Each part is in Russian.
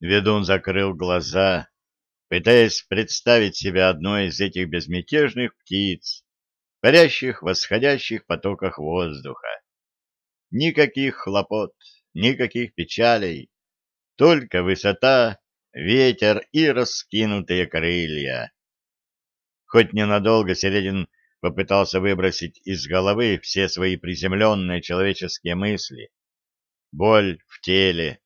Ведун закрыл глаза, пытаясь представить себя одной из этих безмятежных птиц, парящих в восходящих потоках воздуха. Никаких хлопот, никаких печалей, только высота, ветер и раскинутые крылья. Хоть ненадолго Середин попытался выбросить из головы все свои приземленные человеческие мысли. Боль в теле,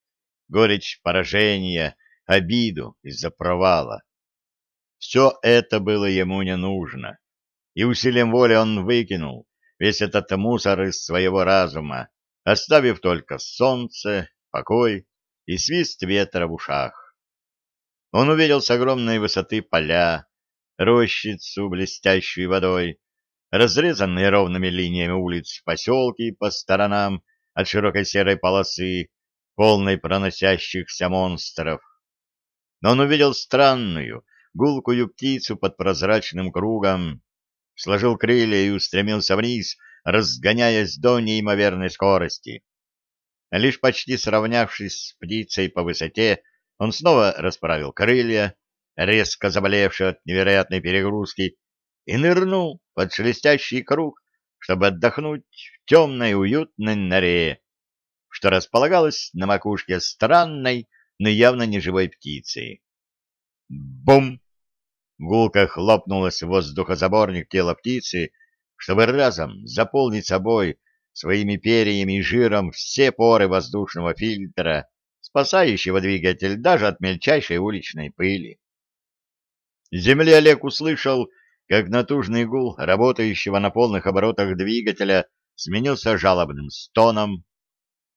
горечь поражения, обиду из-за провала. Все это было ему не нужно, и усилием воли он выкинул весь этот мусор из своего разума, оставив только солнце, покой и свист ветра в ушах. Он увидел с огромной высоты поля, рощицу, блестящую водой, разрезанные ровными линиями улиц поселки по сторонам от широкой серой полосы, полной проносящихся монстров. Но он увидел странную, гулкую птицу под прозрачным кругом, сложил крылья и устремился вниз, разгоняясь до неимоверной скорости. Лишь почти сравнявшись с птицей по высоте, он снова расправил крылья, резко заболевший от невероятной перегрузки, и нырнул под шелестящий круг, чтобы отдохнуть в темной уютной норе, что располагалось на макушке странной, но явно неживой птицы. Бум! Гулко хлопнулось воздухозаборник тела птицы, чтобы разом заполнить собой своими перьями и жиром все поры воздушного фильтра, спасающего двигатель даже от мельчайшей уличной пыли. Земли Олег услышал как натужный гул работающего на полных оборотах двигателя сменился жалобным стоном.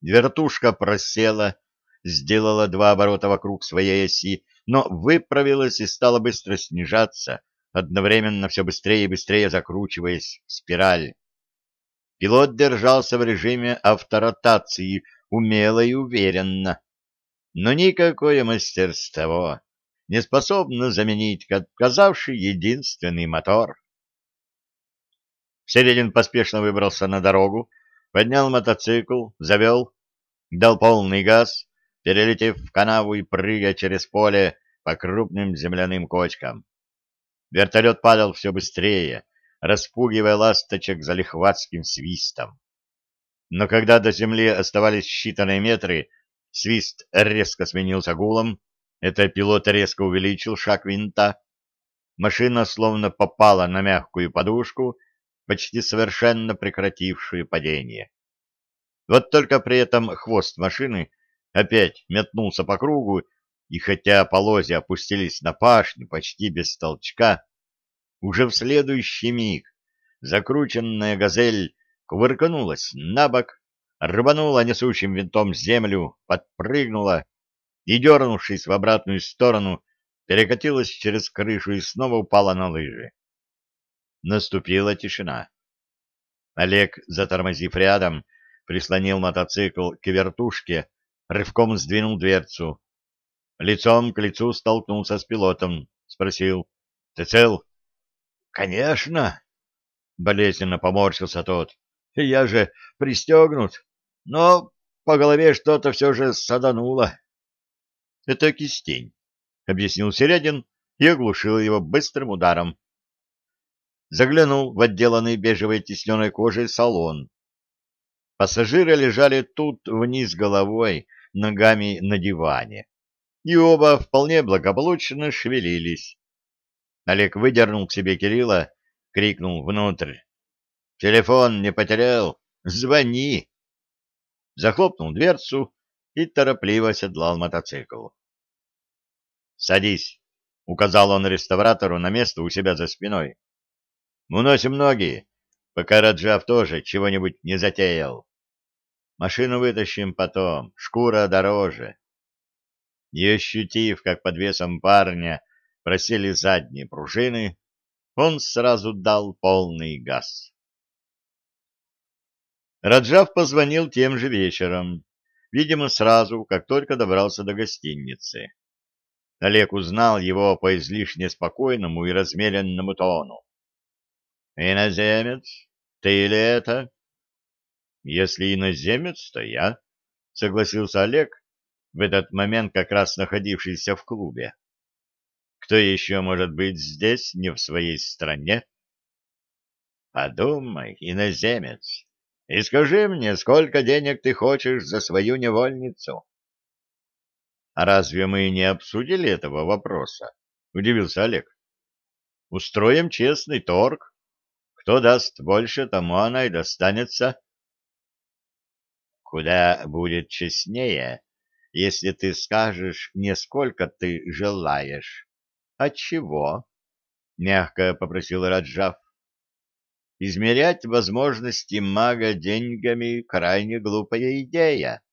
Вертушка просела, сделала два оборота вокруг своей оси, но выправилась и стала быстро снижаться, одновременно все быстрее и быстрее закручиваясь в спираль. Пилот держался в режиме авторотации умело и уверенно, но никакое мастерство не способна заменить отказавший единственный мотор. Середин поспешно выбрался на дорогу, поднял мотоцикл, завел, дал полный газ, перелетев в канаву и прыгая через поле по крупным земляным кочкам. Вертолет падал все быстрее, распугивая ласточек за лихватским свистом. Но когда до земли оставались считанные метры, свист резко сменился гулом, это пилот резко увеличил шаг винта. Машина словно попала на мягкую подушку, почти совершенно прекратившую падение. Вот только при этом хвост машины опять метнулся по кругу, и хотя полозья опустились на пашню почти без толчка, уже в следующий миг закрученная газель кувыркнулась на бок, рванула несущим винтом землю, подпрыгнула и, дернувшись в обратную сторону, перекатилась через крышу и снова упала на лыжи. Наступила тишина. Олег, затормозив рядом, прислонил мотоцикл к вертушке, рывком сдвинул дверцу. Лицом к лицу столкнулся с пилотом, спросил, «Ты цел?» «Конечно!» — болезненно поморщился тот. «Я же пристегнут, но по голове что-то все же садануло». — Это кистень, — объяснил Середин и оглушил его быстрым ударом. Заглянул в отделанный бежевой тисненной кожей салон. Пассажиры лежали тут вниз головой, ногами на диване, и оба вполне благополучно шевелились. Олег выдернул к себе Кирилла, крикнул внутрь. «Телефон не потерял? Звони!» Захлопнул дверцу и торопливо седлал мотоцикл. «Садись», — указал он реставратору на место у себя за спиной. «Уносим ноги, пока Раджав тоже чего-нибудь не затеял. Машину вытащим потом, шкура дороже». И ощутив, как под весом парня просели задние пружины, он сразу дал полный газ. Раджав позвонил тем же вечером видимо, сразу, как только добрался до гостиницы. Олег узнал его по излишне спокойному и размеренному тону. «Иноземец? Ты или это?» «Если иноземец, то я», — согласился Олег, в этот момент как раз находившийся в клубе. Кто еще может быть здесь, не в своей стране? Подумай, иноземец, и скажи мне, сколько денег ты хочешь за свою невольницу? А разве мы не обсудили этого вопроса? Удивился Олег. Устроим честный торг. Кто даст больше, тому она и достанется. Куда будет честнее, если ты скажешь не сколько ты желаешь, а чего? Мягко попросил Раджав. Измерять возможности мага деньгами — крайне глупая идея.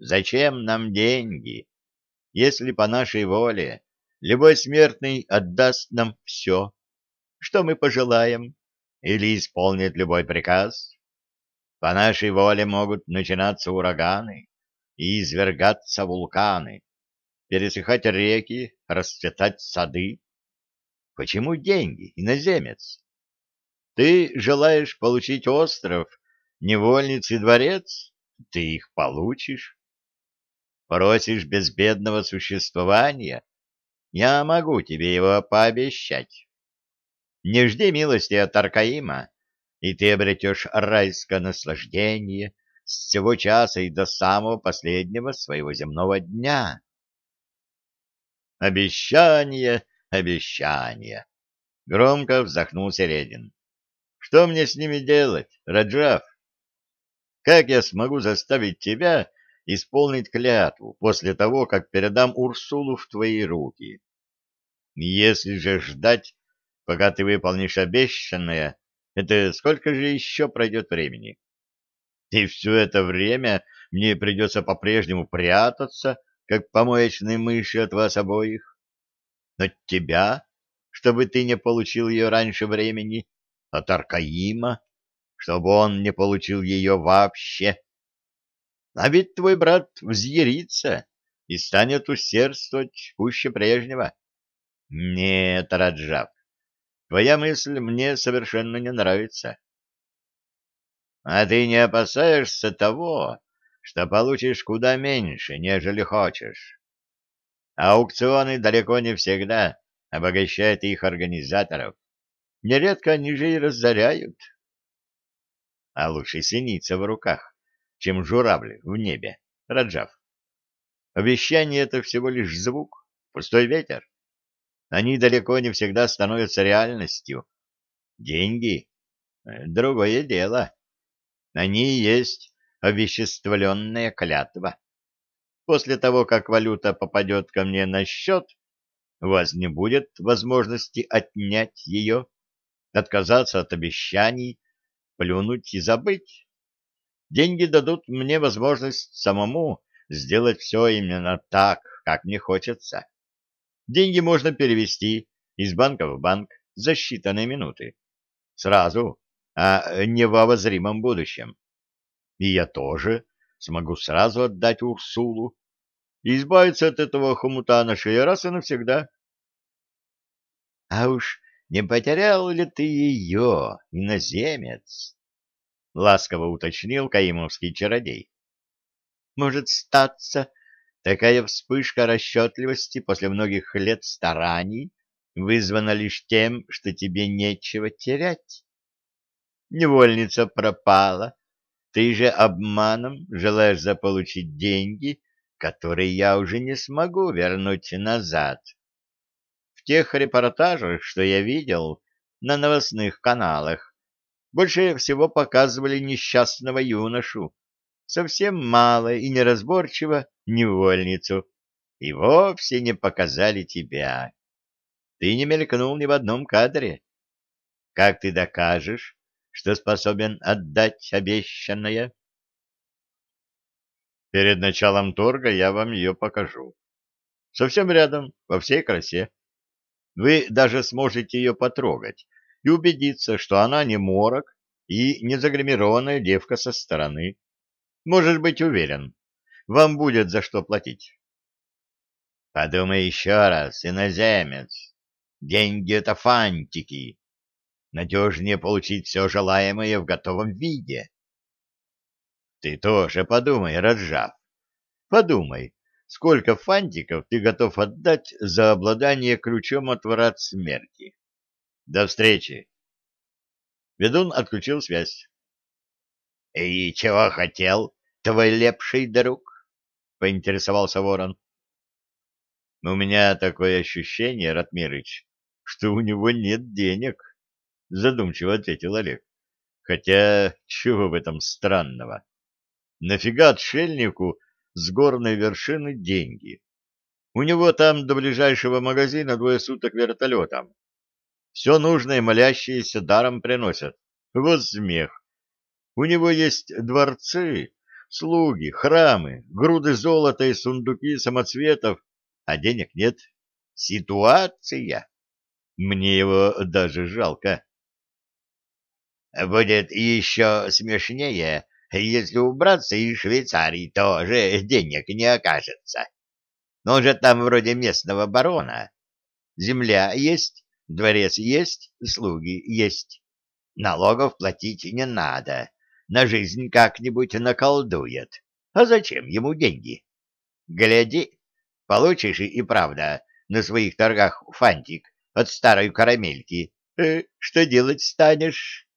Зачем нам деньги, если по нашей воле любой смертный отдаст нам все, что мы пожелаем, или исполнит любой приказ? По нашей воле могут начинаться ураганы и извергаться вулканы, пересыхать реки, расцветать сады. Почему деньги, иноземец? Ты желаешь получить остров, невольниц и дворец? Ты их получишь. Просишь безбедного существования? Я могу тебе его пообещать. Не жди милости от Аркаима, и ты обретешь райское наслаждение с всего часа и до самого последнего своего земного дня. Обещание, обещание. Громко вздохнул Середин. Что мне с ними делать, Раджав? Как я смогу заставить тебя исполнить клятву после того, как передам Урсулу в твои руки? Если же ждать, пока ты выполнишь обещанное, это сколько же еще пройдет времени? И все это время мне придется по-прежнему прятаться, как помоечные мыши от вас обоих. От тебя, чтобы ты не получил ее раньше времени, от Аркаима, чтобы он не получил ее вообще. А ведь твой брат взъярится и станет усердствовать пуще прежнего. Нет, Раджав, твоя мысль мне совершенно не нравится. А ты не опасаешься того, что получишь куда меньше, нежели хочешь? Аукционы далеко не всегда обогащают их организаторов. Нередко они же и разоряют. А лучше синица в руках, чем журавли в небе, Раджав. Обещание — это всего лишь звук, пустой ветер. Они далеко не всегда становятся реальностью. Деньги — другое дело. Они есть овеществленная клятва. После того, как валюта попадет ко мне на счет, у вас не будет возможности отнять ее отказаться от обещаний, плюнуть и забыть. Деньги дадут мне возможность самому сделать все именно так, как мне хочется. Деньги можно перевести из банка в банк за считанные минуты. Сразу, а не в обозримом будущем. И я тоже смогу сразу отдать Урсулу и избавиться от этого хомута на шее раз и навсегда. А уж не потерял ли ты ее, иноземец? — ласково уточнил каимовский чародей. — Может, статься, такая вспышка расчетливости после многих лет стараний вызвана лишь тем, что тебе нечего терять? Невольница пропала, ты же обманом желаешь заполучить деньги, которые я уже не смогу вернуть назад. — тех репортажах, что я видел на новостных каналах, больше всего показывали несчастного юношу, совсем мало и неразборчиво невольницу, и вовсе не показали тебя. Ты не мелькнул ни в одном кадре. Как ты докажешь, что способен отдать обещанное? Перед началом торга я вам ее покажу. Совсем рядом, во всей красе. Вы даже сможете ее потрогать и убедиться, что она не морок и не загримированная девка со стороны. Можешь быть уверен, вам будет за что платить. Подумай еще раз, иноземец. Деньги — это фантики. Надежнее получить все желаемое в готовом виде. Ты тоже подумай, Раджав. Подумай, сколько фантиков ты готов отдать за обладание ключом от врат смерти. До встречи. Ведун отключил связь. — И чего хотел, твой лепший друг? — поинтересовался ворон. — У меня такое ощущение, Ратмирыч, что у него нет денег, — задумчиво ответил Олег. — Хотя, чего в этом странного? Нафига отшельнику с горной вершины деньги? У него там до ближайшего магазина двое суток вертолетом. Все нужное молящиеся даром приносят. Вот смех. У него есть дворцы, слуги, храмы, груды золота и сундуки самоцветов, а денег нет. Ситуация. Мне его даже жалко. Будет еще смешнее, если убраться из Швейцарии, тоже денег не окажется. Но он же там вроде местного барона. Земля есть, дворец есть, слуги есть. Налогов платить не надо. На жизнь как-нибудь наколдует. А зачем ему деньги? Гляди, получишь и правда на своих торгах фантик от старой карамельки. Э, что делать станешь?